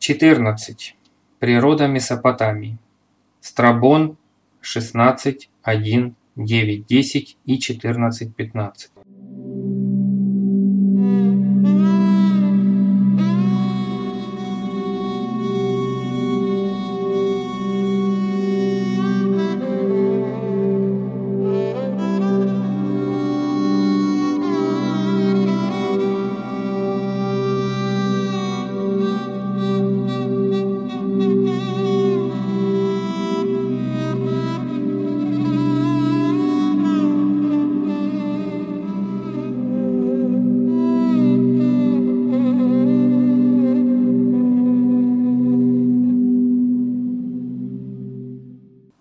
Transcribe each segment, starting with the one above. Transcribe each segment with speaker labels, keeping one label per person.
Speaker 1: 14. Природа Месопотамии. Страбон 16, 1, 9, 10 и 14, 15.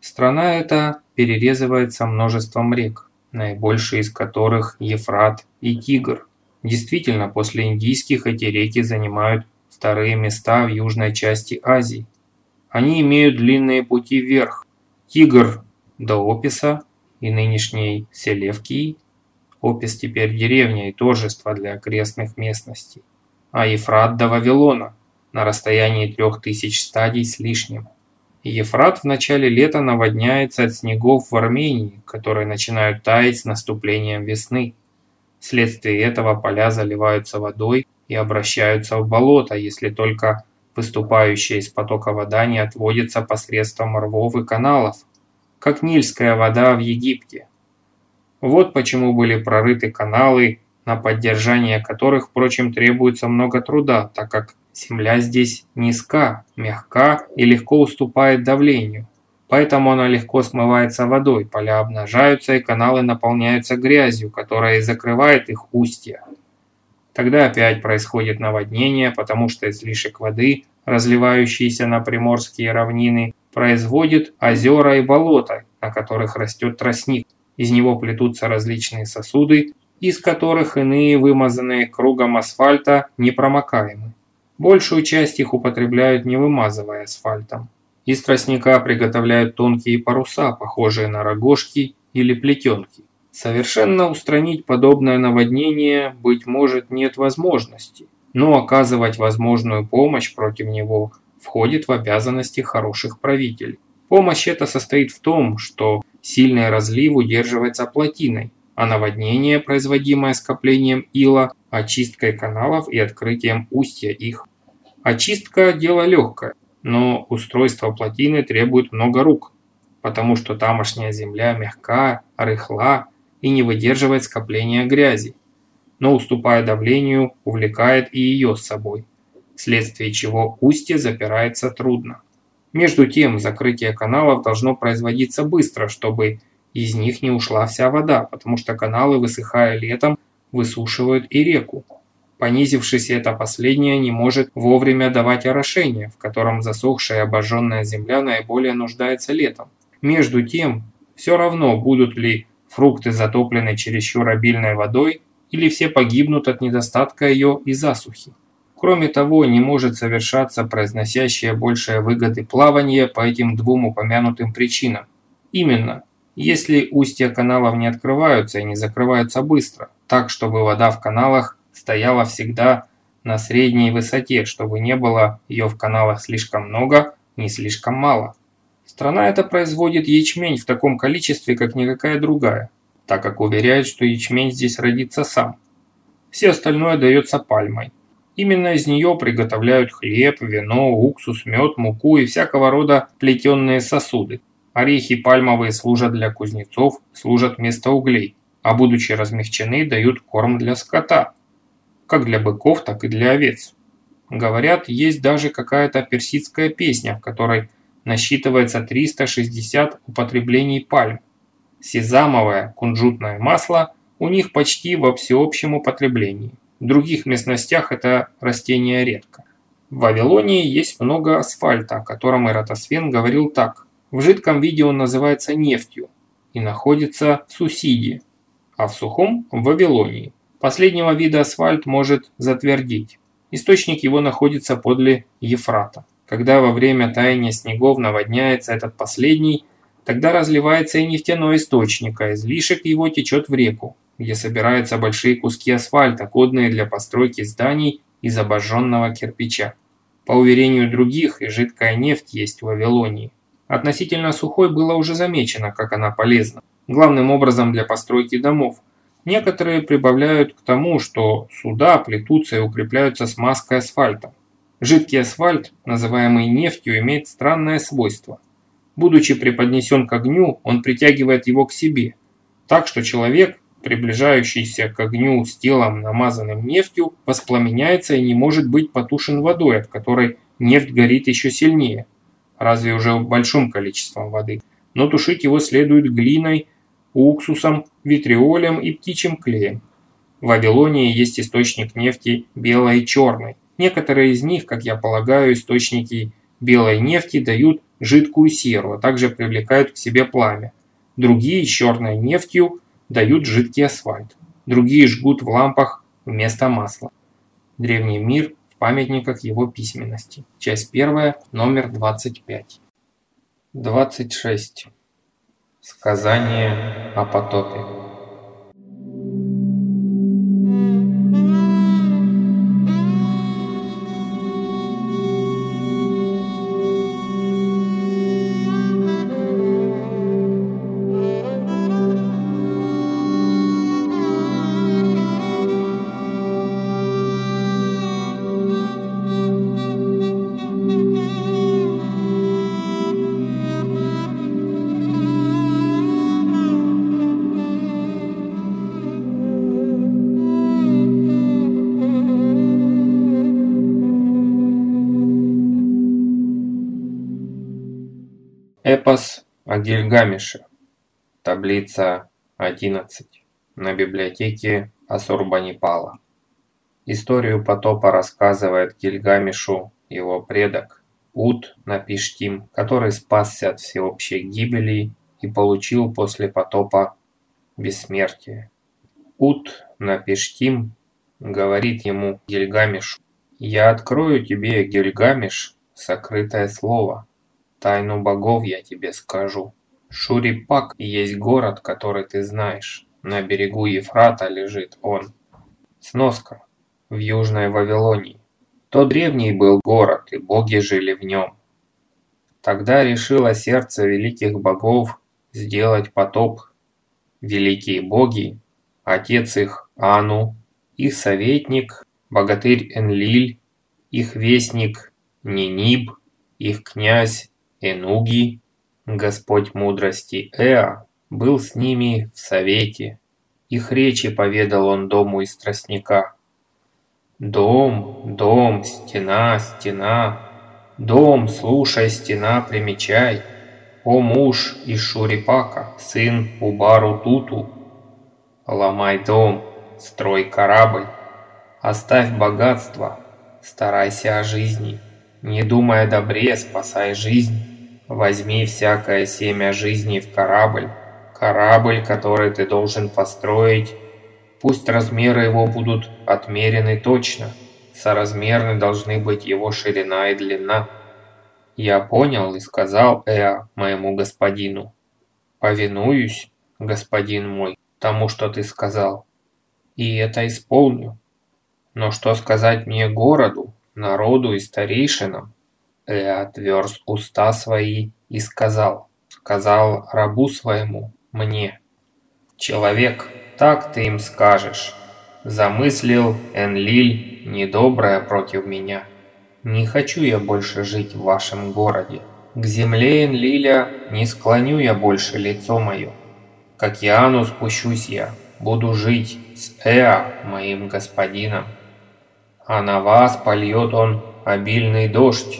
Speaker 1: Страна эта перерезывается множеством рек, наибольшие из которых Ефрат и Тигр. Действительно, после индийских эти реки занимают вторые места в южной части Азии. Они имеют длинные пути вверх. Тигр до Описа и нынешней Селевкии. Опис теперь деревня и торжество для окрестных местностей. А Ефрат до Вавилона на расстоянии трех тысяч стадий с лишним. Ефрат в начале лета наводняется от снегов в Армении, которые начинают таять с наступлением весны. Вследствие этого поля заливаются водой и обращаются в болото, если только выступающая из потока вода не отводится посредством рвов и каналов, как нильская вода в Египте. Вот почему были прорыты каналы, на поддержание которых, впрочем, требуется много труда, так как Земля здесь низка, мягка и легко уступает давлению. Поэтому она легко смывается водой, поля обнажаются и каналы наполняются грязью, которая и закрывает их устья. Тогда опять происходит наводнение, потому что излишек воды, разливающийся на приморские равнины, производит озера и болота, на которых растет тростник. Из него плетутся различные сосуды, из которых иные, вымазанные кругом асфальта, непромокаемы. Большую часть их употребляют не вымазывая асфальтом. Из тростника приготовляют тонкие паруса, похожие на рогожки или плетенки. Совершенно устранить подобное наводнение, быть может, нет возможности, но оказывать возможную помощь против него входит в обязанности хороших правителей. Помощь эта состоит в том, что сильный разлив удерживается плотиной, а наводнение, производимое скоплением ила, очисткой каналов и открытием устья их. Очистка – дело легкое, но устройство плотины требует много рук, потому что тамошняя земля мягка, рыхла и не выдерживает скопления грязи, но уступая давлению, увлекает и ее с собой, вследствие чего устье запирается трудно. Между тем, закрытие каналов должно производиться быстро, чтобы из них не ушла вся вода, потому что каналы, высыхая летом, высушивают и реку. Понизившись, это последнее не может вовремя давать орошение, в котором засохшая и обожженная земля наиболее нуждается летом. Между тем, все равно, будут ли фрукты затоплены чересчур обильной водой, или все погибнут от недостатка ее и засухи. Кроме того, не может совершаться произносящее большие выгоды плавание по этим двум упомянутым причинам. Именно, если устья каналов не открываются и не закрываются быстро, так чтобы вода в каналах стояла всегда на средней высоте, чтобы не было ее в каналах слишком много, не слишком мало. Страна эта производит ячмень в таком количестве, как никакая другая, так как уверяют, что ячмень здесь родится сам. Все остальное дается пальмой. Именно из нее приготовляют хлеб, вино, уксус, мед, муку и всякого рода плетенные сосуды. Орехи пальмовые служат для кузнецов, служат вместо углей, а будучи размягчены, дают корм для скота как для быков, так и для овец. Говорят, есть даже какая-то персидская песня, в которой насчитывается 360 употреблений пальм. Сезамовое кунжутное масло у них почти во всеобщем употреблении. В других местностях это растение редко. В Вавилонии есть много асфальта, о котором Эратосфен говорил так. В жидком виде он называется нефтью и находится в Сусиде, а в сухом – в Вавилонии. Последнего вида асфальт может затвердить. Источник его находится подле Ефрата. Когда во время таяния снегов наводняется этот последний, тогда разливается и нефтяной источник, а излишек его течет в реку, где собираются большие куски асфальта, годные для постройки зданий из обожженного кирпича. По уверению других, и жидкая нефть есть в Вавилонии. Относительно сухой было уже замечено, как она полезна. Главным образом для постройки домов. Некоторые прибавляют к тому, что суда плетутся и укрепляются смазкой асфальта. Жидкий асфальт, называемый нефтью, имеет странное свойство. Будучи преподнесен к огню, он притягивает его к себе. Так что человек, приближающийся к огню с телом, намазанным нефтью, воспламеняется и не может быть потушен водой, от которой нефть горит еще сильнее, разве уже большим количеством воды. Но тушить его следует глиной, уксусом, витриолем и птичьим клеем. В Вавилонии есть источник нефти белой и черной. Некоторые из них, как я полагаю, источники белой нефти дают жидкую серу, а также привлекают к себе пламя. Другие с черной нефтью дают жидкий асфальт. Другие жгут в лампах вместо масла. Древний мир в памятниках его письменности. Часть первая, номер 25. 26. Сказание о потопе. Эпос о Гильгамеше. Таблица 11. На библиотеке Асурбанипала. Историю потопа рассказывает Гильгамешу его предок Ут Напиштим, который спасся от всеобщей гибели и получил после потопа бессмертие. Ут Напиштим говорит ему Гильгамешу, «Я открою тебе, Гильгамеш, сокрытое слово, Тайну богов я тебе скажу. Шурипак есть город, который ты знаешь. На берегу Ефрата лежит он. Сноска. В Южной Вавилонии. То древний был город, и боги жили в нем. Тогда решило сердце великих богов сделать потоп. Великие боги, отец их Ану, их советник, богатырь Энлиль, их вестник Ниниб, их князь Энуги, Господь мудрости Эа, был с ними в совете. Их речи поведал он дому из тростника. Дом, дом, стена, стена, Дом, слушай, стена, примечай. О муж из Шурипака, сын Убару Туту. Ломай дом, строй корабль, Оставь богатство, старайся о жизни. Не думая добре, спасай жизнь. Возьми всякое семя жизни в корабль, корабль, который ты должен построить. Пусть размеры его будут отмерены точно, соразмерны должны быть его ширина и длина. Я понял и сказал Эа моему господину. Повинуюсь, господин мой, тому, что ты сказал, и это исполню. Но что сказать мне городу, народу и старейшинам? и отверз уста свои и сказал, сказал рабу своему, мне, «Человек, так ты им скажешь, замыслил Энлиль недоброе против меня. Не хочу я больше жить в вашем городе. К земле Энлиля не склоню я больше лицо мое. К океану спущусь я, буду жить с Эа, моим господином. А на вас польет он обильный дождь,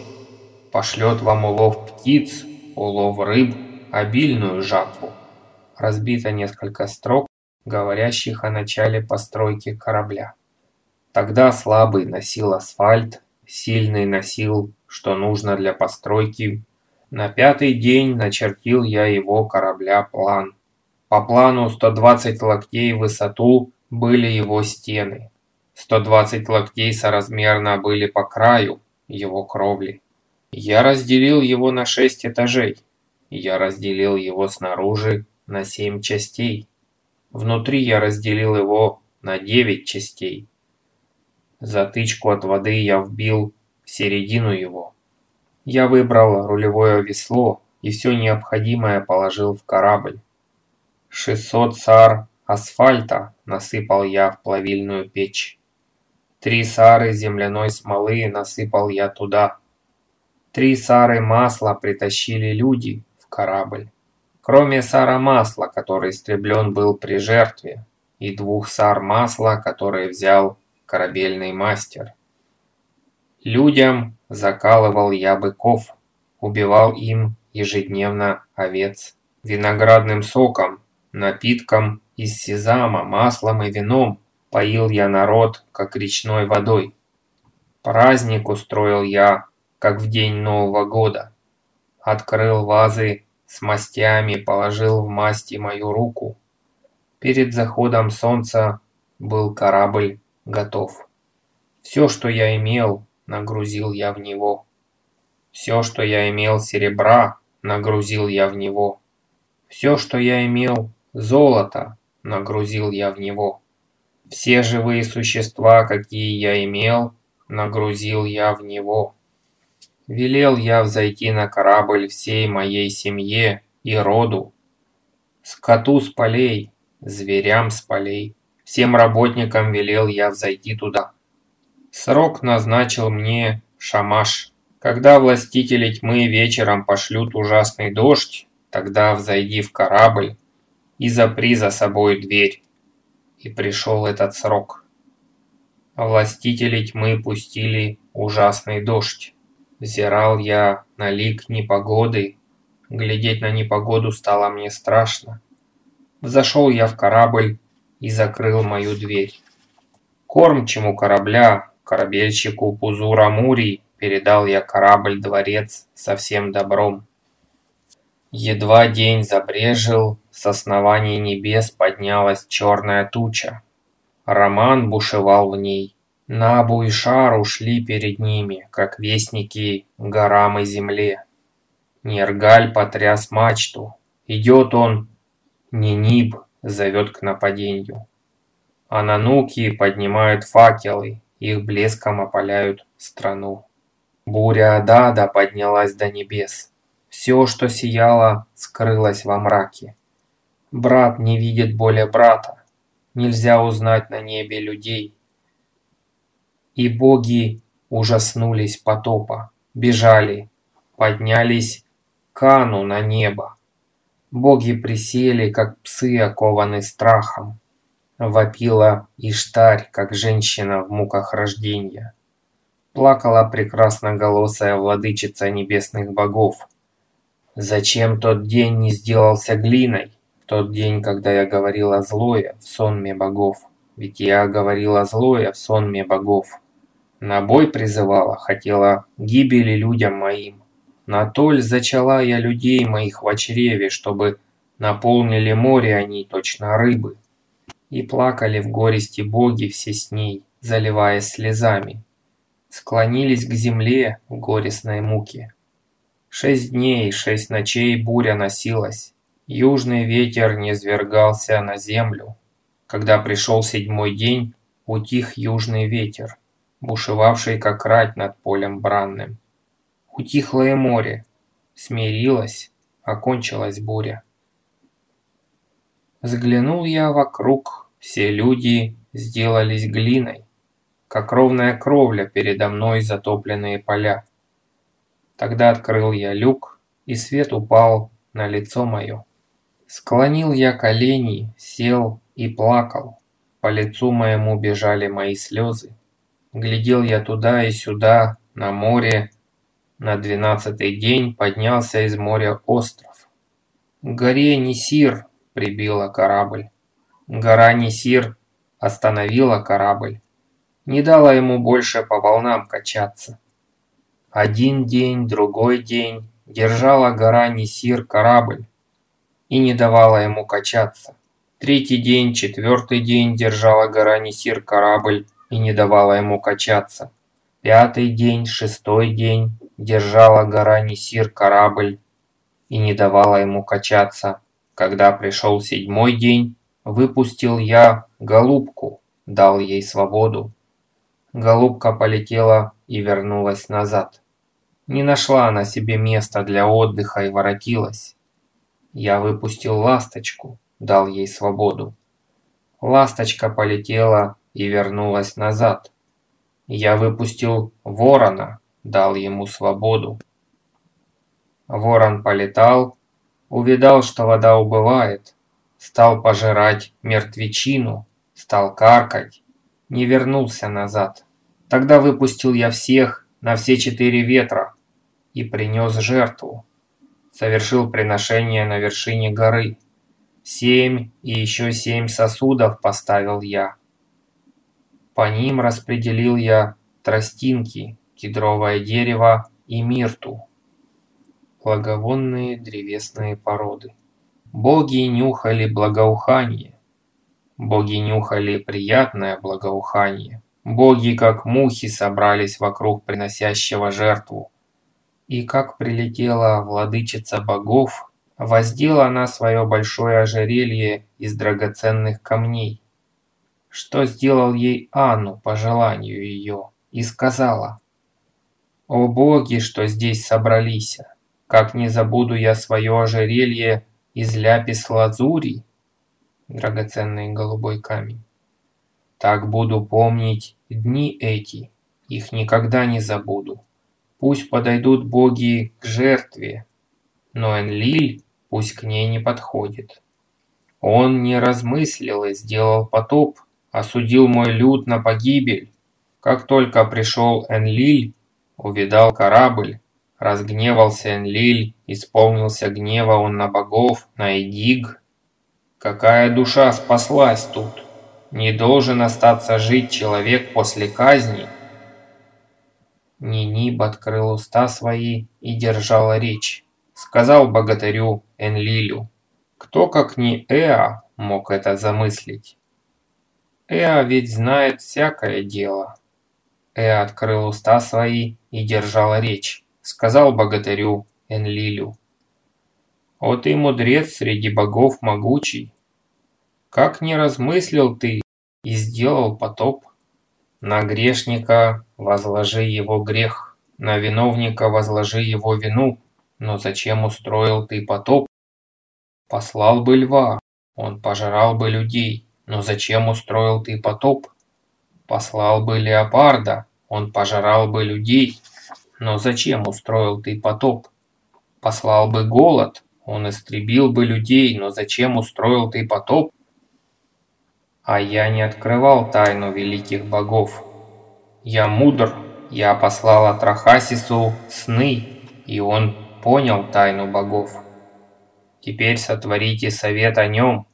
Speaker 1: пошлет вам улов птиц, улов рыб, обильную жатву. Разбито несколько строк, говорящих о начале постройки корабля. Тогда слабый носил асфальт, сильный носил, что нужно для постройки. На пятый день начертил я его корабля план. По плану 120 локтей в высоту были его стены. 120 локтей соразмерно были по краю его кровли. Я разделил его на шесть этажей. Я разделил его снаружи на семь частей. Внутри я разделил его на девять частей. Затычку от воды я вбил в середину его. Я выбрал рулевое весло и все необходимое положил в корабль. 600 сар асфальта насыпал я в плавильную печь. Три сары земляной смолы насыпал я туда. Три сары масла притащили люди в корабль. Кроме сара масла, который истреблен был при жертве, и двух сар масла, которые взял корабельный мастер. Людям закалывал я быков, убивал им ежедневно овец. Виноградным соком, напитком из сезама, маслом и вином поил я народ, как речной водой. Праздник устроил я, как в день Нового года. Открыл вазы с мастями, положил в масти мою руку. Перед заходом солнца был корабль готов. Все, что я имел, нагрузил я в него. Все, что я имел серебра, нагрузил я в него. Все, что я имел золото, нагрузил я в него. Все живые существа, какие я имел, нагрузил я в него. Велел я взойти на корабль всей моей семье и роду, скоту с полей, зверям с полей, всем работникам велел я взойти туда. Срок назначил мне шамаш. Когда властители тьмы вечером пошлют ужасный дождь, тогда взойди в корабль и запри за собой дверь. И пришел этот срок. Властители тьмы пустили ужасный дождь. Взирал я на лик непогоды, глядеть на непогоду стало мне страшно. Взошел я в корабль и закрыл мою дверь. Кормчему корабля, корабельщику Пузура Мурий, передал я корабль-дворец со всем добром. Едва день забрежил, с основания небес поднялась черная туча. Роман бушевал в ней. Набу и Шар ушли перед ними, как вестники горам и земле. Нергаль потряс мачту. Идет он, Ниниб зовет к нападению. А нануки поднимают факелы, их блеском опаляют страну. Буря Адада поднялась до небес. Все, что сияло, скрылось во мраке. Брат не видит более брата. Нельзя узнать на небе людей. И боги ужаснулись потопа, бежали, поднялись Кану на небо. Боги присели, как псы, окованы страхом. Вопила Иштарь, как женщина в муках рождения. Плакала прекрасноголосая владычица небесных богов. Зачем тот день не сделался глиной? Тот день, когда я говорила злое в сонме богов. Ведь я говорила злое в сонме богов. На бой призывала, хотела гибели людям моим. На толь зачала я людей моих в чреве, чтобы наполнили море они точно рыбы. И плакали в горести боги все с ней, заливаясь слезами склонились к земле в горестной муке. Шесть дней, шесть ночей буря носилась, южный ветер не свергался на землю. Когда пришел седьмой день, утих южный ветер, бушевавший как рать над полем бранным. Утихло и море, смирилось, окончилась буря. Взглянул я вокруг, все люди сделались глиной как ровная кровля передо мной затопленные поля. Тогда открыл я люк, и свет упал на лицо мое. Склонил я колени, сел и плакал. По лицу моему бежали мои слезы. Глядел я туда и сюда, на море. На двенадцатый день поднялся из моря остров. Горе Нисир прибила корабль. Гора Нисир остановила корабль не дала ему больше по волнам качаться. Один день, другой день держала гора Несир корабль и не давала ему качаться. Третий день, четвертый день держала гора Несир корабль и не давала ему качаться. Пятый день, шестой день держала гора Несир корабль и не давала ему качаться. Когда пришел седьмой день, выпустил я голубку, дал ей свободу. Голубка полетела и вернулась назад. Не нашла она себе места для отдыха и воротилась. Я выпустил ласточку, дал ей свободу. Ласточка полетела и вернулась назад. Я выпустил ворона, дал ему свободу. Ворон полетал, увидал, что вода убывает, стал пожирать мертвечину, стал каркать, не вернулся назад. Тогда выпустил я всех на все четыре ветра и принес жертву. Совершил приношение на вершине горы. Семь и еще семь сосудов поставил я. По ним распределил я тростинки, кедровое дерево и мирту. Благовонные древесные породы. Боги нюхали благоухание. Боги нюхали приятное благоухание. Боги, как мухи, собрались вокруг приносящего жертву. И как прилетела владычица богов, воздела она свое большое ожерелье из драгоценных камней. Что сделал ей Анну по желанию ее, и сказала, «О боги, что здесь собрались, как не забуду я свое ожерелье из ляпис-лазури, драгоценный голубой камень. Так буду помнить дни эти, их никогда не забуду. Пусть подойдут боги к жертве, но Энлиль пусть к ней не подходит. Он не размыслил и сделал потоп, осудил мой люд на погибель. Как только пришел Энлиль, увидал корабль, разгневался Энлиль, исполнился гнева он на богов, на Эдиг. Какая душа спаслась тут? Не должен остаться жить человек после казни. Ниниб открыл уста свои и держал речь. Сказал богатырю Энлилю. Кто, как не Эа, мог это замыслить? Эа ведь знает всякое дело. Эа открыл уста свои и держал речь. Сказал богатырю Энлилю. «О ты мудрец среди богов могучий, как не размыслил ты и сделал потоп? На грешника возложи его грех, на виновника возложи его вину, но зачем устроил ты потоп? Послал бы льва, он пожрал бы людей, но зачем устроил ты потоп? Послал бы леопарда, он пожрал бы людей, но зачем устроил ты потоп? Послал бы голод, он истребил бы людей, но зачем устроил ты потоп? А я не открывал тайну великих богов. Я мудр, я послал Атрахасису сны, и он понял тайну богов. Теперь сотворите совет о нем.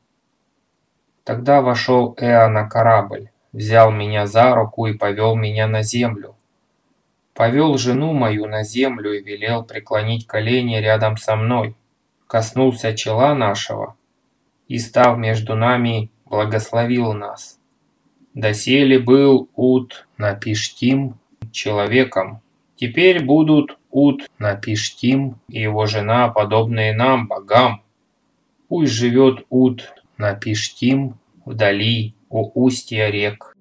Speaker 1: Тогда вошел Эа на корабль, взял меня за руку и повел меня на землю. Повел жену мою на землю и велел преклонить колени рядом со мной, коснулся чела нашего и, став между нами, благословил нас. Доселе был Ут Напиштим человеком, теперь будут Ут Напиштим и его жена, подобные нам, богам. Пусть живет Ут Напиштим вдали у устья рек.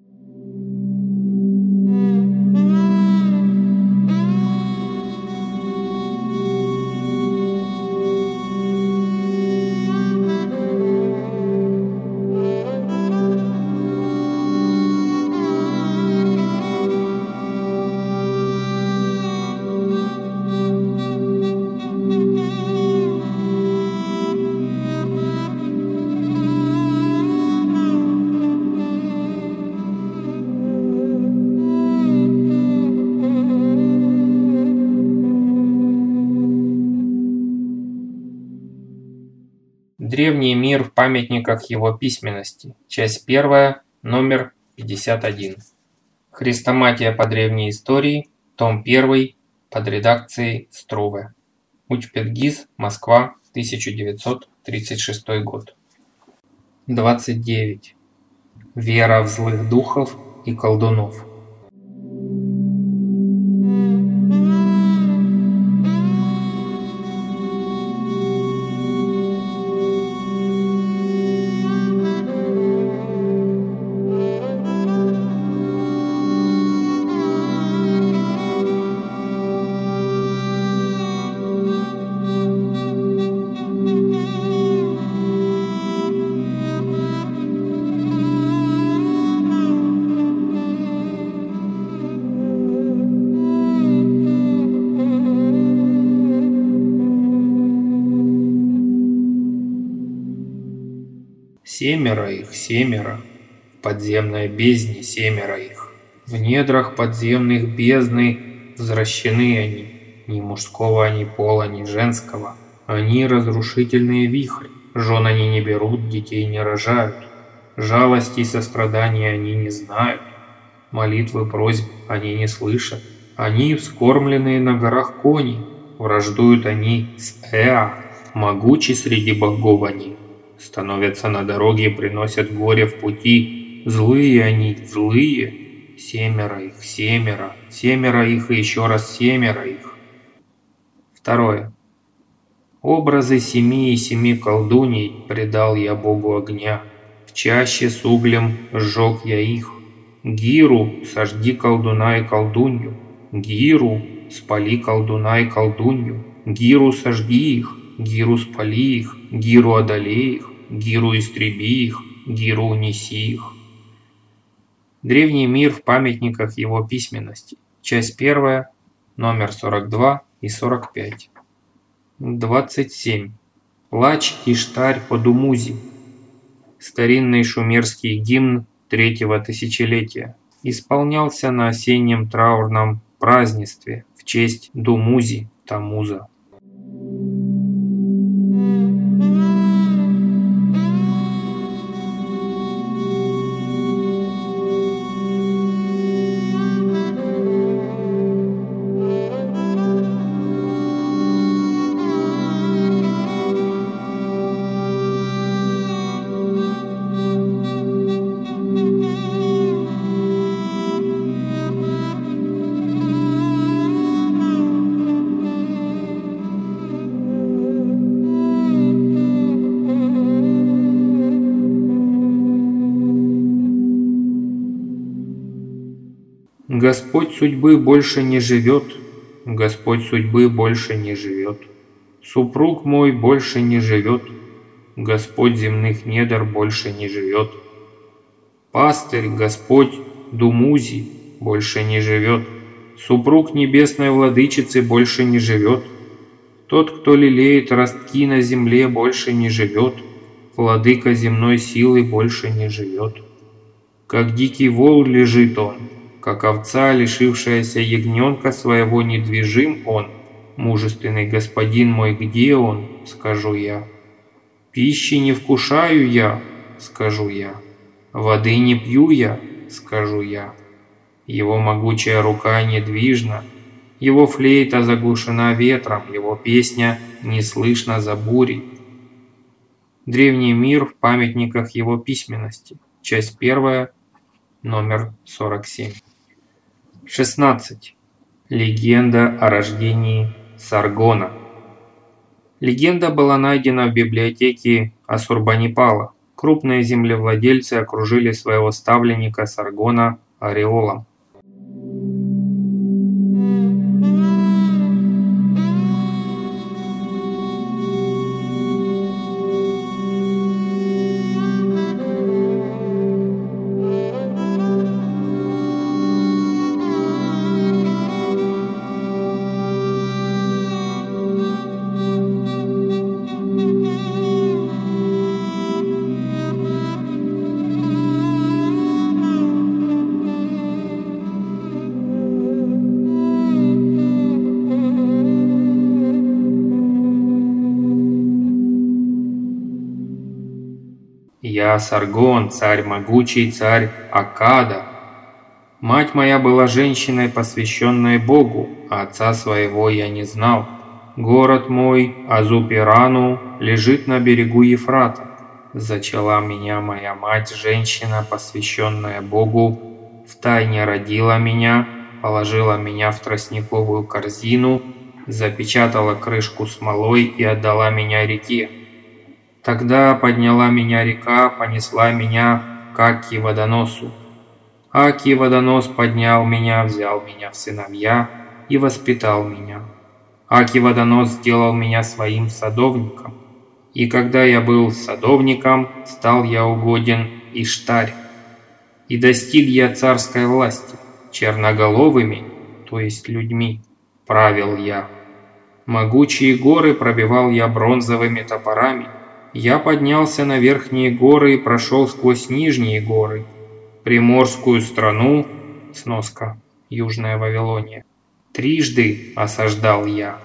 Speaker 1: Древний мир в памятниках его письменности. Часть 1, номер 51. Хрестоматия по древней истории, том 1, под редакцией Струве. Учпедгиз, Москва, 1936 год. 29. Вера в злых духов и колдунов. Семеро их, семеро, в подземной бездне семеро их. В недрах подземных бездны возвращены они, ни мужского, ни пола, ни женского. Они разрушительные вихри, жен они не берут, детей не рожают. Жалости и сострадания они не знают, молитвы просьб они не слышат. Они вскормленные на горах кони, враждуют они с Эа, могучи среди богов они. Становятся на дороге, приносят горе в пути. Злые они, злые. Семеро их, семеро, семеро их и еще раз семеро их. Второе. Образы семи и семи колдуней предал я богу огня. В чаще с углем сжег я их. Гиру сожги колдуна и колдунью. Гиру спали колдуна и колдунью. Гиру сожги их. Гиру спали их, Гиру одолей их, Гиру истреби их, Гиру унеси их. Древний мир в памятниках его письменности. Часть первая, номер 42 и 45. 27. Плач Иштарь по Думузи. Старинный шумерский гимн третьего тысячелетия. Исполнялся на осеннем траурном празднестве в честь Думузи Тамуза. Господь судьбы больше не живет, Господь судьбы больше не живет. Супруг мой больше не живет, Господь земных недр больше не живет. Пастырь, Господь Думузи больше не живет. Супруг небесной владычицы больше не живет. Тот, кто лелеет ростки на земле, больше не живет. Владыка земной силы больше не живет. Как дикий вол лежит он, как овца, лишившаяся ягненка своего, недвижим он. Мужественный господин мой, где он, скажу я. Пищи не вкушаю я, скажу я. Воды не пью я, скажу я. Его могучая рука недвижна, его флейта заглушена ветром, его песня не слышна за бурей. Древний мир в памятниках его письменности. Часть первая, номер 47. 16. Легенда о рождении Саргона. Легенда была найдена в библиотеке Асурбанипала. Крупные землевладельцы окружили своего ставленника Саргона ореолом. Я Саргон, царь могучий, царь Акада. Мать моя была женщиной, посвященной Богу, а отца своего я не знал. Город мой, Азупирану, лежит на берегу Ефрата. Зачала меня моя мать, женщина, посвященная Богу, втайне родила меня, положила меня в тростниковую корзину, запечатала крышку смолой и отдала меня реке. Тогда подняла меня река, понесла меня к Аки водоносу. Аки водонос поднял меня, взял меня в сыновья и воспитал меня. Аки водонос сделал меня своим садовником. И когда я был садовником, стал я угоден Иштарь. И достиг я царской власти, черноголовыми, то есть людьми, правил я. Могучие горы пробивал я бронзовыми топорами, Я поднялся на верхние горы и прошел сквозь нижние горы. Приморскую страну, сноска, Южная Вавилония, трижды осаждал я.